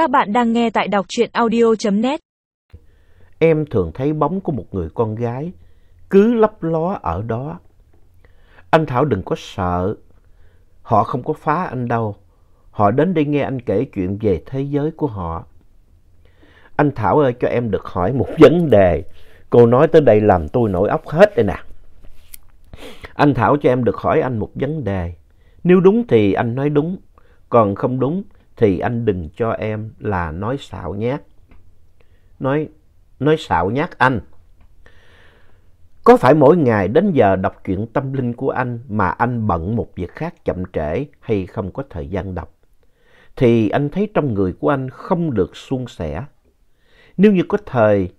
Các bạn đang nghe tại đọc truyện audio.net. Em thường thấy bóng của một người con gái cứ lấp ló ở đó. Anh Thảo đừng có sợ. Họ không có phá anh đâu. Họ đến đây nghe anh kể chuyện về thế giới của họ. Anh Thảo ơi, cho em được hỏi một vấn đề. Cô nói tới đây làm tôi nổi óc hết đây nè. Anh Thảo cho em được hỏi anh một vấn đề. Nếu đúng thì anh nói đúng, còn không đúng thì anh đừng cho em là nói xạo nhát. Nói, nói xạo nhát anh. Có phải mỗi ngày đến giờ đọc chuyện tâm linh của anh mà anh bận một việc khác chậm trễ hay không có thời gian đọc? Thì anh thấy trong người của anh không được suôn sẻ. Nếu như có thời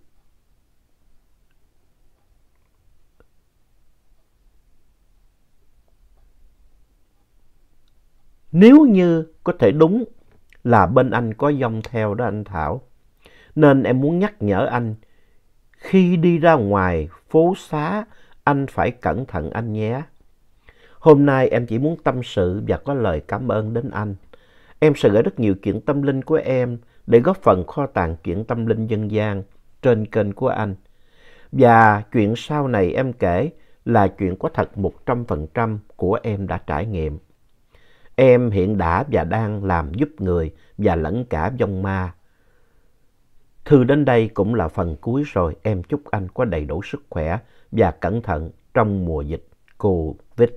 Nếu như có thể đúng là bên anh có dông theo đó anh Thảo. Nên em muốn nhắc nhở anh, khi đi ra ngoài phố xá, anh phải cẩn thận anh nhé. Hôm nay em chỉ muốn tâm sự và có lời cảm ơn đến anh. Em sẽ gửi rất nhiều chuyện tâm linh của em để góp phần kho tàng chuyện tâm linh dân gian trên kênh của anh. Và chuyện sau này em kể là chuyện có thật 100% của em đã trải nghiệm. Em hiện đã và đang làm giúp người và lẫn cả vong ma. Thư đến đây cũng là phần cuối rồi. Em chúc anh có đầy đủ sức khỏe và cẩn thận trong mùa dịch Covid.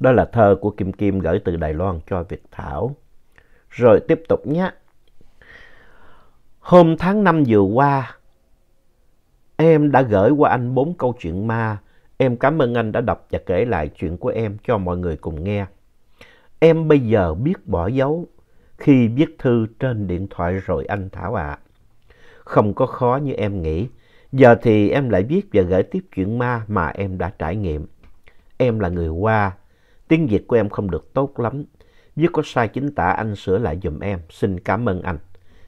Đó là thơ của Kim Kim gửi từ Đài Loan cho Việt Thảo. Rồi tiếp tục nhé. Hôm tháng 5 vừa qua, em đã gửi qua anh bốn câu chuyện ma. Em cảm ơn anh đã đọc và kể lại chuyện của em cho mọi người cùng nghe. Em bây giờ biết bỏ dấu khi viết thư trên điện thoại rồi anh Thảo ạ. Không có khó như em nghĩ. Giờ thì em lại viết và gửi tiếp chuyện ma mà em đã trải nghiệm. Em là người Hoa. Tiếng Việt của em không được tốt lắm. Viết có sai chính tả anh sửa lại dùm em. Xin cảm ơn anh.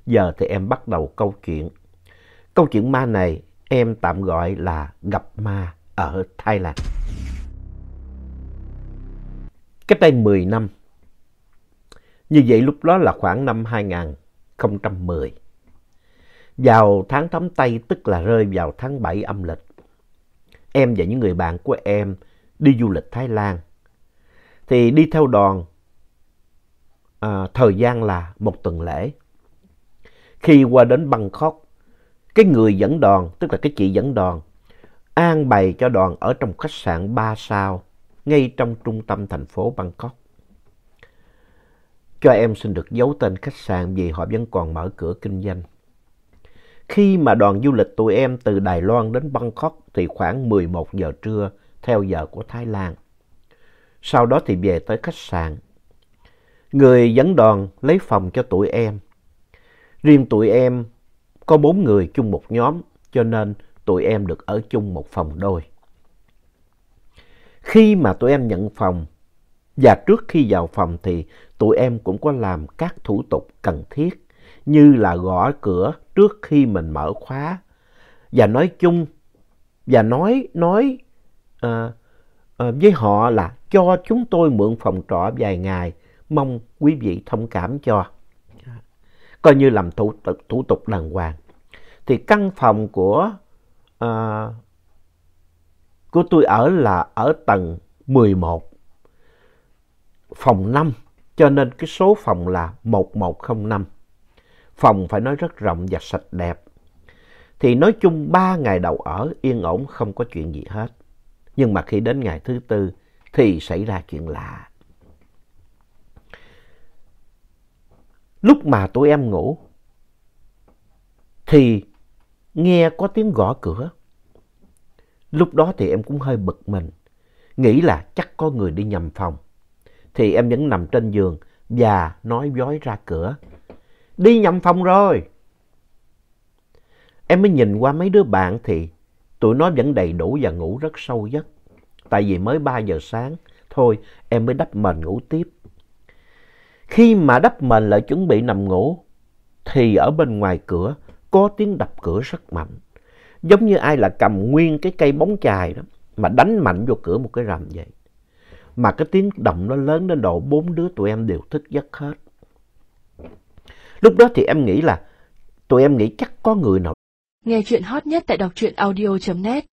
Giờ thì em bắt đầu câu chuyện. Câu chuyện ma này em tạm gọi là gặp ma ở Thái Lan. Cách đây 10 năm, như vậy lúc đó là khoảng năm 2010. Vào tháng tháng Tây tức là rơi vào tháng 7 âm lịch. Em và những người bạn của em đi du lịch Thái Lan. Thì đi theo đoàn à, thời gian là một tuần lễ. Khi qua đến Bangkok, cái người dẫn đoàn, tức là cái chị dẫn đoàn, an bày cho đoàn ở trong khách sạn 3 sao, ngay trong trung tâm thành phố Bangkok. Cho em xin được giấu tên khách sạn vì họ vẫn còn mở cửa kinh doanh. Khi mà đoàn du lịch tụi em từ Đài Loan đến Bangkok thì khoảng 11 giờ trưa theo giờ của Thái Lan. Sau đó thì về tới khách sạn. Người dẫn đoàn lấy phòng cho tụi em. Riêng tụi em, có bốn người chung một nhóm, cho nên tụi em được ở chung một phòng đôi. Khi mà tụi em nhận phòng, và trước khi vào phòng thì tụi em cũng có làm các thủ tục cần thiết như là gõ cửa trước khi mình mở khóa. Và nói chung và nói nói à, à, với họ là cho chúng tôi mượn phòng trọ vài ngày mong quý vị thông cảm cho. Coi như làm thủ, tục thủ tục đàng hoàng. Thì căn phòng của à, của tôi ở là ở tầng 11 phòng 5 cho nên cái số phòng là 1105. Phòng phải nói rất rộng và sạch đẹp. Thì nói chung 3 ngày đầu ở yên ổn không có chuyện gì hết. Nhưng mà khi đến ngày thứ tư thì xảy ra chuyện lạ. Lúc mà tụi em ngủ thì nghe có tiếng gõ cửa. Lúc đó thì em cũng hơi bực mình, nghĩ là chắc có người đi nhầm phòng thì em vẫn nằm trên giường và nói dối ra cửa. Đi nhầm phòng rồi. Em mới nhìn qua mấy đứa bạn thì tụi nó vẫn đầy đủ và ngủ rất sâu giấc. Tại vì mới 3 giờ sáng, thôi em mới đắp mền ngủ tiếp. Khi mà đắp mền lại chuẩn bị nằm ngủ, thì ở bên ngoài cửa có tiếng đập cửa rất mạnh. Giống như ai là cầm nguyên cái cây bóng chài đó, mà đánh mạnh vô cửa một cái rầm vậy. Mà cái tiếng động nó lớn đến độ bốn đứa tụi em đều thức giấc hết. Lúc đó thì em nghĩ là, tụi em nghĩ chắc có người nào Nghe chuyện hot nhất tại đọc truyện audio.net